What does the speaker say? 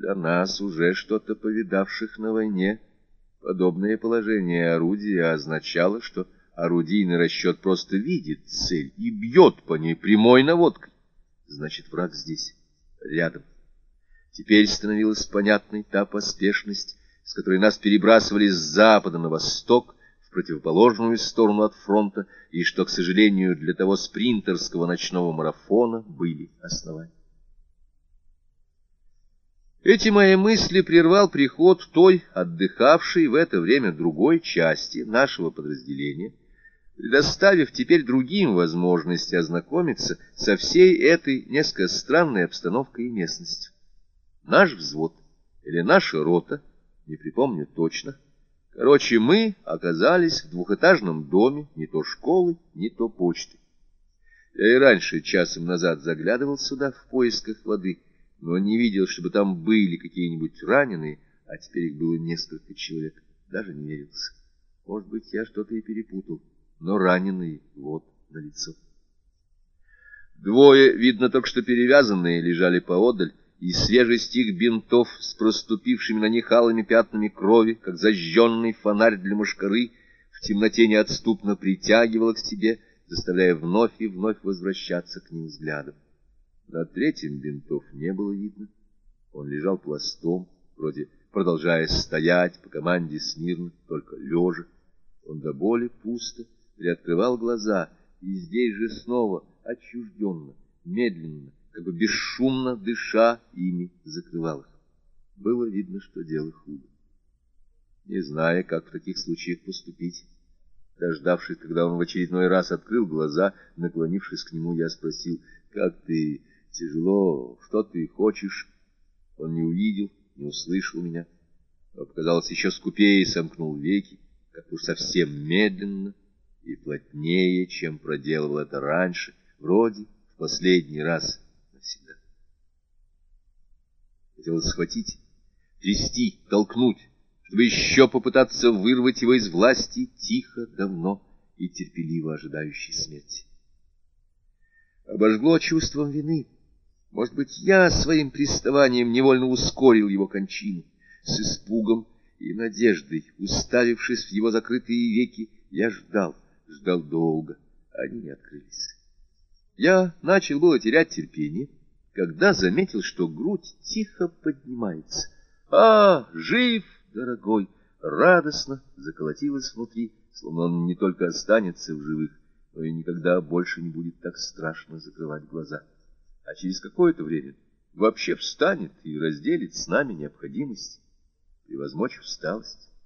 Для нас, уже что-то повидавших на войне, подобное положение орудия означало, что орудийный расчет просто видит цель и бьет по ней прямой наводкой. Значит, враг здесь, рядом. Теперь становилась понятной та поспешность, с которой нас перебрасывали с запада на восток, в противоположную сторону от фронта, и что, к сожалению, для того спринтерского ночного марафона были основания. Эти мои мысли прервал приход той, отдыхавшей в это время другой части нашего подразделения, предоставив теперь другим возможность ознакомиться со всей этой несколько странной обстановкой и местностью. Наш взвод или наша рота, не припомню точно, короче, мы оказались в двухэтажном доме, не то школы, не то почты. Я и раньше часом назад заглядывал сюда в поисках воды, но не видел, чтобы там были какие-нибудь раненые, а теперь их было несколько человек, даже не верился. Может быть, я что-то и перепутал но раненые вот на лицо. Двое, видно только что перевязанные, лежали поодаль, и свежесть их бинтов с проступившими на них алыми пятнами крови, как зажженный фонарь для мушкары, в темноте неотступно притягивала к себе, заставляя вновь и вновь возвращаться к ним взглядом. На третьем бинтов не было видно. Он лежал пластом, вроде продолжая стоять по команде смирно, только лежа. Он до боли пусто приоткрывал глаза, и здесь же снова, отчужденно, медленно, как бы бесшумно дыша, ими закрывал их. Было видно, что дело худо. Не зная, как в таких случаях поступить, дождавшись, когда он в очередной раз открыл глаза, наклонившись к нему, я спросил, «Как ты? Тяжело? Что ты хочешь?» Он не увидел, не услышал меня, но показалось еще скупее и сомкнул веки, как уж совсем медленно, и плотнее, чем проделывал это раньше, вроде в последний раз навсегда. Хотелось схватить, трясти, толкнуть, чтобы еще попытаться вырвать его из власти тихо, давно и терпеливо ожидающей смерти. Обожгло чувством вины. Может быть, я своим приставанием невольно ускорил его кончину. С испугом и надеждой, уставившись в его закрытые веки, я ждал — ждал долго, они не открылись. Я начал было терять терпение, когда заметил, что грудь тихо поднимается. «А, жив, дорогой!» радостно заколотилась внутри, словно он не только останется в живых, но и никогда больше не будет так страшно закрывать глаза. А через какое-то время вообще встанет и разделит с нами необходимость, превозмочь усталость.